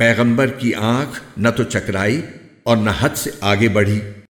پیغمبر کی آنکھ نہ تو چکرائی اور نہ حد سے آگے بڑھی۔